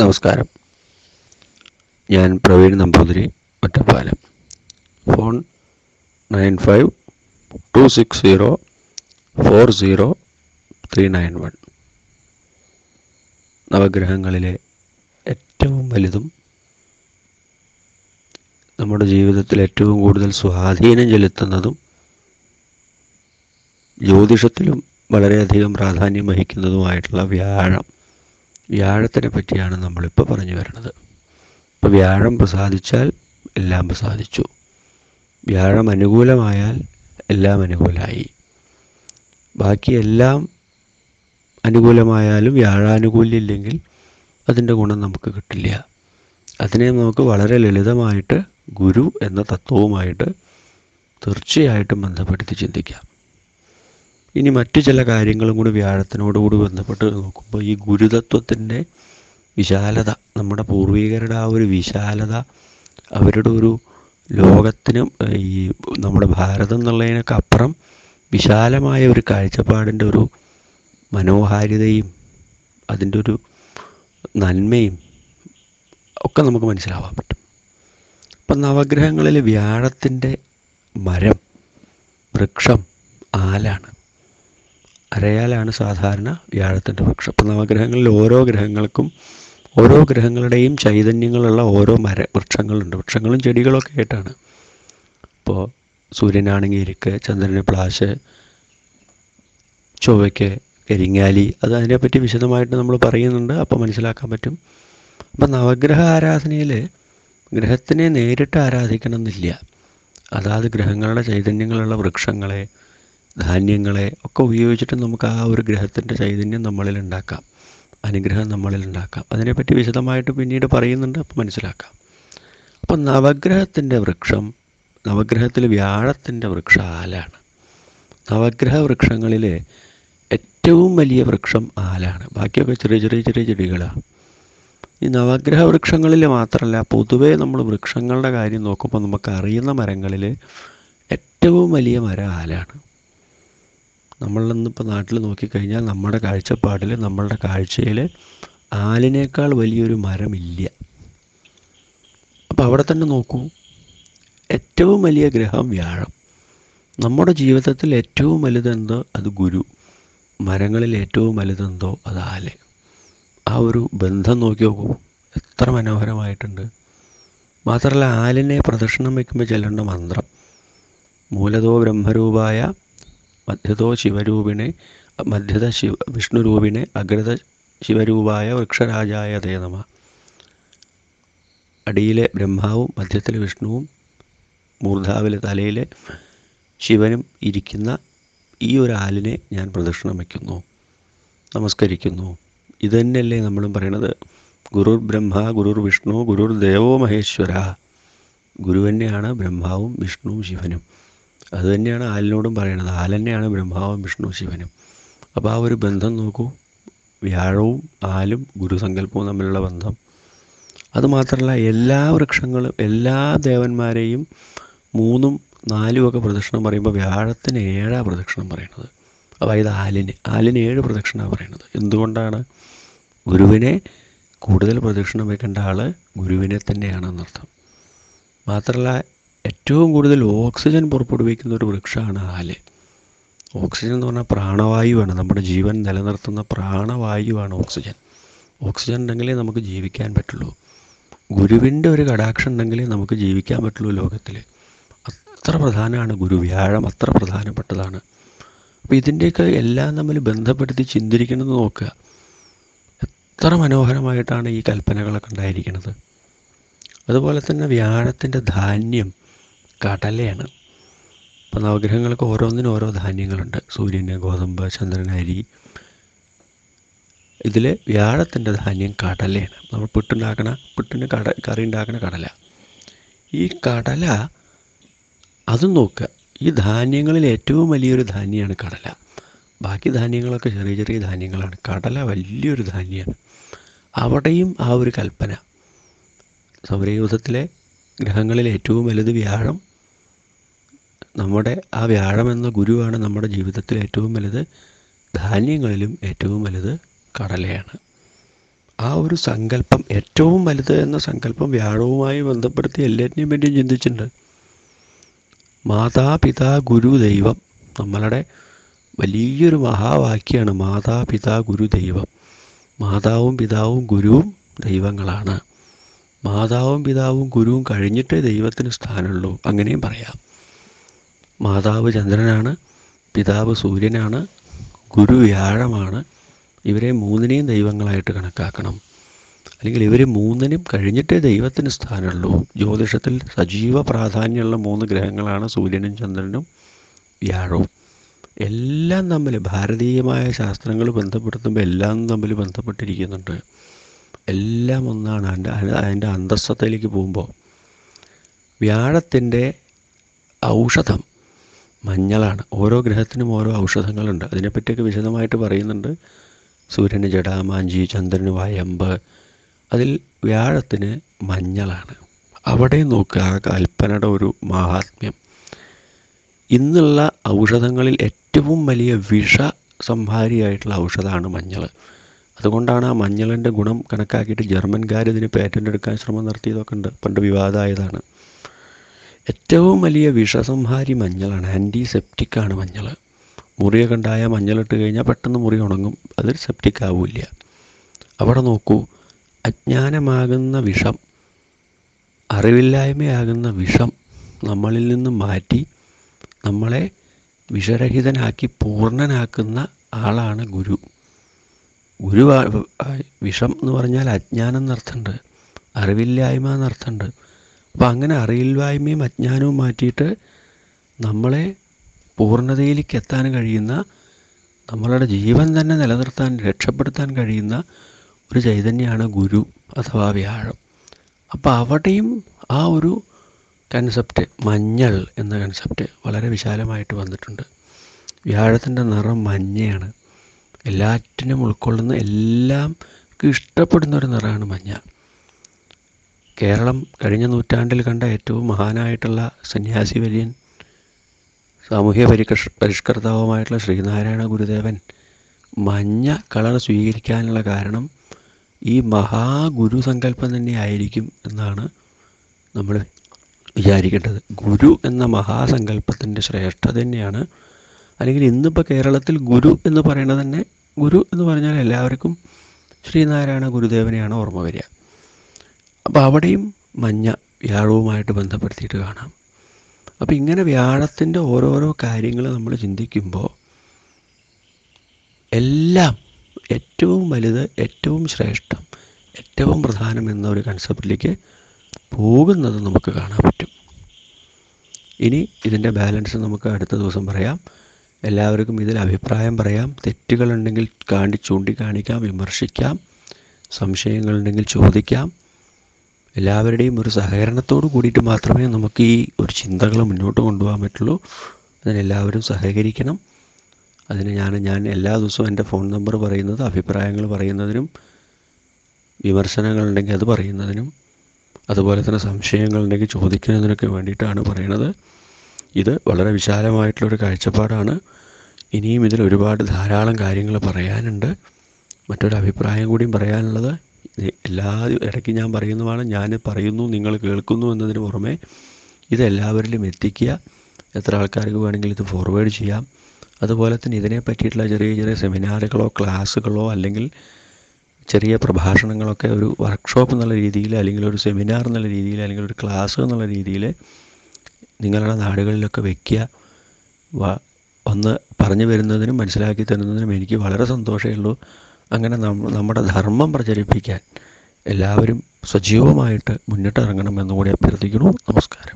നമസ്കാരം. ഞാൻ Praveen Namboothiri Ottapalam. Phone nine five two six zero four zero three nine one. നവഗ്രഹങ്ങളിലെ ഏറ്റവും വലുതും നമ്മുടെ ജീവിതത്തിൽ ഏറ്റവും കൂടുതൽ സ്വാധീനം ചെലുത്തുന്നതും ജ്യോതിഷത്തിലും വളരെയധികം പ്രാധാന്യം വഹിക്കുന്നതുമായിട്ടുള്ള വ്യാഴം. വ്യാഴത്തിനെ പറ്റിയാണ് നമ്മളിപ്പോൾ പറഞ്ഞു വരുന്നത്. ഇപ്പോൾ വ്യാഴം പ്രസാദിച്ചാൽ എല്ലാം പ്രസാദിച്ചു. വ്യാഴം അനുകൂലമായാൽ എല്ലാം അനുകൂലമായി. ബാക്കി എല്ലാം അനുകൂലമായാലും വ്യാഴാനുകൂല്യമില്ലെങ്കിൽ അതിന്റെ ഗുണം നമുക്ക് കിട്ടില്ല. അതിനെ നമുക്ക് വളരെ ലളിതമായിട്ട് ഗുരു എന്ന തത്വവുമായിട്ട് തീർച്ചയായിട്ടും ബന്ധപ്പെടുത്തി ചിന്തിക്കാം. ഇനി മറ്റു ചില കാര്യങ്ങളും കൂടി വ്യാഴത്തിനോടുകൂടി ബന്ധപ്പെട്ട് നോക്കുമ്പോൾ ഈ ഗുരുതത്വത്തിന്റെ വിശാലത നമ്മുടെ പൂർവികരുടെ ആ ഒരു വിശാലത അവരുടെ ഒരു ലോകത്തിനും ഈ നമ്മുടെ ഭാരതം എന്നുള്ളതിനൊക്കെ അപ്പുറം വിശാലമായ ഒരു കാഴ്ചപ്പാടിന്റെ ഒരു മനോഹാരിതയും അതിന്റെ ഒരു നന്മയും ഒക്കെ നമുക്ക് മനസ്സിലാവാൻ പറ്റും. അപ്പം നവഗ്രഹങ്ങളിൽ വ്യാഴത്തിന്റെ മരം വൃക്ഷം ആലാണ്. അരയാലാണ് സാധാരണ വ്യാഴത്തിന്റെ പക്ഷം അപ്പം നവഗ്രഹങ്ങളിൽ ഓരോ ഗ്രഹങ്ങൾക്കും ഓരോ ഗ്രഹങ്ങളുടെയും ചൈതന്യങ്ങളുള്ള ഓരോ മര വൃക്ഷങ്ങളുണ്ട്. വൃക്ഷങ്ങളും ചെടികളൊക്കെ ആയിട്ടാണ്. ഇപ്പോൾ സൂര്യനാണെങ്കിൽ ഇരിക്ക് ചന്ദ്രന് പ്ലാശ് ചൊവ്വയ്ക്ക് കരിങ്ങാലി അത് അതിനെപ്പറ്റി വിശദമായിട്ട് നമ്മൾ പറയുന്നുണ്ട്. അപ്പോൾ മനസ്സിലാക്കാൻ പറ്റും. അപ്പം നവഗ്രഹ ആരാധനയിൽ ഗ്രഹത്തിനെ നേരിട്ട് ആരാധിക്കണം എന്നില്ല അതാത് ഗ്രഹങ്ങളുടെ ചൈതന്യങ്ങളുള്ള വൃക്ഷങ്ങളെ ധാന്യങ്ങളെ ഒക്കെ ഉപയോഗിച്ചിട്ട് നമുക്ക് ആ ഒരു ഗ്രഹത്തിന്റെ ചൈതന്യം നമ്മളിൽ ഉണ്ടാക്കാം. അനുഗ്രഹം നമ്മളിൽ ഉണ്ടാക്കാം. അതിനെപ്പറ്റി വിശദമായിട്ട് പിന്നീട് പറയുന്നുണ്ട് അപ്പോൾ മനസ്സിലാക്കാം. അപ്പോൾ നവഗ്രഹത്തിന്റെ വൃക്ഷം നവഗ്രഹത്തിൽ വ്യാഴത്തിന്റെ വൃക്ഷ ആലാണ് നവഗ്രഹ വൃക്ഷങ്ങളിൽ ഏറ്റവും വലിയ വൃക്ഷം ആലാണ്. ബാക്കിയൊക്കെ ചെറിയ ചെറിയ ചെറിയ ചെടികളാണ് ഈ നവഗ്രഹ വൃക്ഷങ്ങളിൽ മാത്രമല്ല പൊതുവേ നമ്മൾ വൃക്ഷങ്ങളുടെ കാര്യം നോക്കുമ്പോൾ നമുക്ക് അറിയുന്ന മരങ്ങളിൽ ഏറ്റവും വലിയ മരം ആലാണ്. നമ്മളിന്നിപ്പോൾ നാട്ടിൽ നോക്കിക്കഴിഞ്ഞാൽ നമ്മുടെ കാഴ്ചപ്പാടിൽ നമ്മളുടെ കാഴ്ചയിൽ ആലിനേക്കാൾ വലിയൊരു മരമില്ല. അപ്പോൾ അവിടെ തന്നെ നോക്കൂ. ഏറ്റവും വലിയ ഗ്രഹം വ്യാഴം. നമ്മുടെ ജീവിതത്തിൽ ഏറ്റവും വലുതെന്തോ അത് ഗുരു. മരങ്ങളിൽ ഏറ്റവും വലുതെന്തോ അത് ആൽ. ആ ഒരു ബന്ധം നോക്കി നോക്കൂ. എത്ര മനോഹരമായിട്ടുണ്ട്. മാത്രമല്ല ആലിനെ പ്രദക്ഷിണം വയ്ക്കുമ്പോൾ ചെല്ലേണ്ട മന്ത്രം. മൂലതോ ബ്രഹ്മരൂപായ മധ്യതോ ശിവരൂപിണെ മധ്യത ശിവ വിഷ്ണുരൂപിണെ അഗ്രത ശിവരൂപായ വൃക്ഷരാജായ തേ നമ. അടിയിലെ ബ്രഹ്മാവും മധ്യത്തിലെ വിഷ്ണുവും മൂർധാവിലെ തലയിലെ ശിവനും ഇരിക്കുന്ന ഈ ഒരു ആലിനെ ഞാൻ പ്രദക്ഷിണം വയ്ക്കുന്നു നമസ്കരിക്കുന്നു. ഇത് തന്നെയല്ലേ നമ്മളും പറയണത്? ഗുരുർ ബ്രഹ്മ ഗുരുർ വിഷ്ണു ഗുരുർ ദേവോ മഹേശ്വര. ഗുരുവന്നെയാണ് ബ്രഹ്മാവും വിഷ്ണുവും ശിവനും. അത് തന്നെയാണ് ആലിനോടും പറയണത്. ആൽ തന്നെയാണ് ബ്രഹ്മാവും വിഷ്ണു ശിവനും. അപ്പോൾ ആ ഒരു ബന്ധം നോക്കൂ. വ്യാഴവും ആലും ഗുരുസങ്കല്പവും തമ്മിലുള്ള ബന്ധം. അതുമാത്രമല്ല എല്ലാ വൃക്ഷങ്ങളും എല്ലാ ദേവന്മാരെയും മൂന്നും നാലും ഒക്കെ പ്രദക്ഷിണം പറയുമ്പോൾ വ്യാഴത്തിന് ഏഴാ പ്രദക്ഷിണം പറയുന്നത് അതായത് ആലിന്. ആലിന് ഏഴ് പ്രദക്ഷിണമാണ് പറയുന്നത് എന്തുകൊണ്ടാണ്? ഗുരുവിനെ കൂടുതൽ പ്രദക്ഷിണം വയ്ക്കേണ്ട ആൾ ഗുരുവിനെ തന്നെയാണെന്നർത്ഥം. മാത്രമല്ല ഏറ്റവും കൂടുതൽ ഓക്സിജൻ പുറപ്പെടുവിക്കുന്ന ഒരു വൃക്ഷമാണ് ആൽ. ഓക്സിജൻ എന്ന് പറഞ്ഞാൽ പ്രാണവായുവാണ്. നമ്മുടെ ജീവൻ നിലനിർത്തുന്ന പ്രാണവായുവാണ് ഓക്സിജൻ. ഓക്സിജൻ ഉണ്ടെങ്കിലേ നമുക്ക് ജീവിക്കാൻ പറ്റുള്ളൂ. ഗുരുവിന്റെ ഒരു കടാക്ഷം ഉണ്ടെങ്കിലേ നമുക്ക് ജീവിക്കാൻ പറ്റുള്ളൂ ലോകത്തിൽ അത്ര പ്രധാനമാണ് ഗുരു. വ്യാഴം അത്ര പ്രധാനപ്പെട്ടതാണ്. അപ്പോൾ ഇതിന്റെയൊക്കെ എല്ലാം തമ്മിൽ ബന്ധപ്പെടുത്തി ചിന്തിരിക്കണമെന്ന് നോക്കുക. എത്ര മനോഹരമായിട്ടാണ് ഈ കൽപ്പനകളൊക്കെ ഉണ്ടായിരിക്കുന്നത്. അതുപോലെ തന്നെ വ്യാഴത്തിന്റെ ധാന്യം കടലയാണ്. അപ്പോൾ നവഗ്രഹങ്ങൾക്ക് ഓരോന്നിനും ഓരോ ധാന്യങ്ങളുണ്ട്. സൂര്യന് ഗോതമ്പ് ചന്ദ്രൻ അരി. ഇതിൽ വ്യാഴത്തിന്റെ ധാന്യം കടലയാണ്. നമ്മൾ പുട്ടുണ്ടാക്കണ പുട്ടിന് കട കറി ഉണ്ടാക്കണ കടല. ഈ കടല അതും നോക്കുക. ഈ ധാന്യങ്ങളിൽ ഏറ്റവും വലിയൊരു ധാന്യമാണ് കടല. ബാക്കി ധാന്യങ്ങളൊക്കെ ചെറിയ ചെറിയ ധാന്യങ്ങളാണ്. കടല വലിയൊരു ധാന്യമാണ് അവിടെയും ആ ഒരു കൽപ്പന. സൗരയൂഥത്തിലെ ഗ്രഹങ്ങളിൽ ഏറ്റവും വലുത് വ്യാഴം നമ്മുടെ ആ വ്യാഴം എന്ന ഗുരുവാണ് നമ്മുടെ ജീവിതത്തിൽ ഏറ്റവും വലുത് ധാന്യങ്ങളിലും ഏറ്റവും വലുത് കടലയാണ്. ആ ഒരു സങ്കല്പം ഏറ്റവും വലുത് എന്ന സങ്കല്പം വ്യാഴവുമായി ബന്ധപ്പെടുത്തി എല്ലാറ്റിനെയും പറ്റിയും ചിന്തിച്ചിട്ടുണ്ട്. മാതാപിതാ ഗുരു ദൈവം നമ്മളുടെ വലിയൊരു മഹാവാക്യമാണ് മാതാപിതാ ഗുരു ദൈവം. മാതാവും പിതാവും ഗുരുവും ദൈവങ്ങളാണ്. മാതാവും പിതാവും ഗുരുവും കഴിഞ്ഞിട്ടേ ദൈവത്തിന് സ്ഥാനമുള്ളൂ. അങ്ങനെയും പറയാം. മാതാവ് ചന്ദ്രനാണ് പിതാവ് സൂര്യനാണ് ഗുരു വ്യാഴമാണ്. ഇവരെ മൂന്നിനെയും ദൈവങ്ങളായിട്ട് കണക്കാക്കണം. അല്ലെങ്കിൽ ഇവർ മൂന്നിനും കഴിഞ്ഞിട്ടേ ദൈവത്തിന് സ്ഥാനമുള്ളൂ. ജ്യോതിഷത്തിൽ സജീവ പ്രാധാന്യമുള്ള മൂന്ന് ഗ്രഹങ്ങളാണ് സൂര്യനും ചന്ദ്രനും വ്യാഴവും. എല്ലാം തമ്മിൽ ഭാരതീയമായ ശാസ്ത്രങ്ങൾ ബന്ധപ്പെടുത്തുമ്പോൾ എല്ലാം തമ്മിൽ ബന്ധപ്പെട്ടിരിക്കുന്നുണ്ട്. എല്ലാം ഒന്നാണ് അതിന്റെ അതിന്റെ അന്തസ്സത്തയിലേക്ക് പോകുമ്പോൾ. വ്യാഴത്തിന്റെ ഔഷധം മഞ്ഞളാണ്. ഓരോ ഗ്രഹത്തിനും ഓരോ ഔഷധങ്ങളുണ്ട്. അതിനെപ്പറ്റിയൊക്കെ വിശദമായിട്ട് പറയുന്നുണ്ട്. സൂര്യന് ജടാമാഞ്ചി ചന്ദ്രന് വയമ്പ്. അതിൽ വ്യാഴത്തിന് മഞ്ഞളാണ്. അവിടെ നോക്കുക ആ കൽപ്പനയുടെ ഒരു മഹാത്മ്യം. ഇന്നുള്ള ഔഷധങ്ങളിൽ ഏറ്റവും വലിയ വിഷ സംഹാരിയായിട്ടുള്ള ഔഷധമാണ് മഞ്ഞൾ അതുകൊണ്ടാണ് ആ മഞ്ഞളിന്റെ ഗുണം കണക്കാക്കിയിട്ട് ജർമ്മൻകാർ ഇതിന് പേറ്റന്റ് എടുക്കാൻ ശ്രമം നടത്തിയതൊക്കെ ഉണ്ട്. പണ്ട് വിവാദമായതാണ്. ഏറ്റവും വലിയ വിഷസംഹാരി മഞ്ഞളാണ്. ആന്റിസെപ്റ്റിക്കാണ് മഞ്ഞൾ മുറിയൊക്കെ ഉണ്ടായ മഞ്ഞളിട്ട് കഴിഞ്ഞാൽ പെട്ടെന്ന് മുറി ഉണങ്ങും. അതൊരു സെപ്റ്റിക് ആവില്ല. അവിടെ നോക്കൂ. അജ്ഞാനമാകുന്ന വിഷം അറിവില്ലായ്മയാകുന്ന വിഷം നമ്മളിൽ നിന്ന് മാറ്റി നമ്മളെ വിഷരഹിതനാക്കി പൂർണനാക്കുന്ന ആളാണ് ഗുരു. ഗുരു വിഷം എന്ന് പറഞ്ഞാൽ അജ്ഞാനം എന്നർത്ഥമുണ്ട്. അറിവില്ലായ്മ എന്നർത്ഥമുണ്ട്. അപ്പം അങ്ങനെ അറിയില്ലായ്മയും അജ്ഞാനവും മാറ്റിയിട്ട് നമ്മളെ പൂർണതയിലേക്ക് എത്താൻ കഴിയുന്ന നമ്മളുടെ ജീവൻ തന്നെ നിലനിർത്താൻ രക്ഷപ്പെടുത്താൻ കഴിയുന്ന ഒരു ചൈതന്യമാണ് ഗുരു അഥവാ വ്യാഴം. അപ്പോൾ അവിടെയും ആ ഒരു കൺസെപ്റ്റ് മഞ്ഞൾ എന്ന കൺസെപ്റ്റ് വളരെ വിശാലമായിട്ട് വന്നിട്ടുണ്ട്. വ്യാഴത്തിന്റെ നിറം മഞ്ഞയാണ്. എല്ലാറ്റിനും ഉൾക്കൊള്ളുന്ന എല്ലാം ഇഷ്ടപ്പെടുന്ന ഒരു നിറമാണ് മഞ്ഞ. കേരളം കഴിഞ്ഞ നൂറ്റാണ്ടിൽ കണ്ട ഏറ്റവും മഹാനായിട്ടുള്ള സന്യാസി വര്യൻ സാമൂഹ്യ പരികർഷ പരിഷ്കർത്താവുമായിട്ടുള്ള ശ്രീനാരായണ ഗുരുദേവൻ മഞ്ഞ കളർ സ്വീകരിക്കാനുള്ള കാരണം ഈ മഹാഗുരു സങ്കല്പം തന്നെ ആയിരിക്കും എന്നാണ് നമ്മൾ വിചാരിക്കേണ്ടത്. ഗുരു എന്ന മഹാസങ്കല്പത്തിന്റെ ശ്രേഷ്ഠത തന്നെയാണ്. അല്ലെങ്കിൽ ഇന്നിപ്പോൾ കേരളത്തിൽ ഗുരു എന്ന് പറയുന്നത് തന്നെ ഗുരു എന്ന് പറഞ്ഞാൽ എല്ലാവർക്കും ശ്രീനാരായണ ഗുരുദേവനെയാണ് ഓർമ്മ വരിക. അപ്പോൾ അവിടെയും മഞ്ഞ വ്യാഴവുമായിട്ട് ബന്ധപ്പെടുത്തിയിട്ട് കാണാം. അപ്പോൾ ഇങ്ങനെ വ്യാഴത്തിന്റെ ഓരോരോ കാര്യങ്ങൾ നമ്മൾ ചിന്തിക്കുമ്പോൾ എല്ലാം ഏറ്റവും വലുത് ഏറ്റവും ശ്രേഷ്ഠം ഏറ്റവും പ്രധാനം എന്ന ഒരു കൺസെപ്റ്റിലേക്ക് പോകുന്നത് നമുക്ക് കാണാൻ പറ്റും. ഇനി ഇതിന്റെ ബാലൻസ് നമുക്ക് അടുത്ത ദിവസം പറയാം. എല്ലാവർക്കും ഇതിൽ അഭിപ്രായം പറയാം. തെറ്റുകളുണ്ടെങ്കിൽ കാണ്ടി ചൂണ്ടിക്കാണിക്കാം വിമർശിക്കാം. സംശയങ്ങളുണ്ടെങ്കിൽ ചോദിക്കാം. എല്ലാവരുടെയും ഒരു സഹകരണത്തോട് കൂടിയിട്ട് മാത്രമേ നമുക്ക് ഈ ഒരു ചിന്തകൾ മുന്നോട്ട് കൊണ്ടുപോകാൻ പറ്റുള്ളൂ. അതിനെല്ലാവരും സഹകരിക്കണം. അതിന് ഞാൻ ഞാൻ എല്ലാ ദിവസവും എന്റെ ഫോൺ നമ്പർ പറയുന്നത് അഭിപ്രായങ്ങൾ പറയുന്നതിനും വിമർശനങ്ങളുണ്ടെങ്കിൽ അത് പറയുന്നതിനും അതുപോലെ തന്നെ സംശയങ്ങളുണ്ടെങ്കിൽ ചോദിക്കുന്നതിനൊക്കെ വേണ്ടിയിട്ടാണ് പറയുന്നത്. ഇത് വളരെ വിശാലമായിട്ടുള്ളൊരു കാഴ്ചപ്പാടാണ്. ഇനിയും ഇതിൽ ഒരുപാട് ധാരാളം കാര്യങ്ങൾ പറയാനുണ്ട്. മറ്റൊരു അഭിപ്രായം കൂടിയും പറയാനുള്ളത് എല്ലാ ഇടയ്ക്ക് ഞാൻ പറയുന്നതാണ് ഞാൻ പറയുന്നു നിങ്ങൾ കേൾക്കുന്നു എന്നതിന് പുറമെ ഇതെല്ലാവരിലും എത്തിക്കുക. എത്ര ആൾക്കാർക്ക് വേണമെങ്കിൽ ഇത് ഫോർവേഡ് ചെയ്യാം. അതുപോലെ തന്നെ ഇതിനെ പറ്റിയിട്ടുള്ള ചെറിയ ചെറിയ സെമിനാറുകളോ ക്ലാസ്സുകളോ അല്ലെങ്കിൽ ചെറിയ പ്രഭാഷണങ്ങളൊക്കെ ഒരു വർക്ക്ഷോപ്പ് എന്നുള്ള രീതിയിൽ അല്ലെങ്കിൽ ഒരു സെമിനാർ എന്നുള്ള രീതിയിൽ അല്ലെങ്കിൽ ഒരു ക്ലാസ് എന്നുള്ള രീതിയിൽ നിങ്ങളുടെ നാടുകളിലൊക്കെ വയ്ക്കുക ഒന്ന് പറഞ്ഞു വരുന്നതിനും മനസ്സിലാക്കി തരുന്നതിനും എനിക്ക് വളരെ സന്തോഷമേ ഉള്ളൂ. അങ്ങനെ നമ്മുടെ ധർമ്മം പ്രചരിപ്പിക്കാൻ എല്ലാവരും സജീവമായിട്ട് മുന്നിട്ടിറങ്ങണമെന്നുകൂടി അഭ്യർത്ഥിക്കുന്നു. നമസ്കാരം.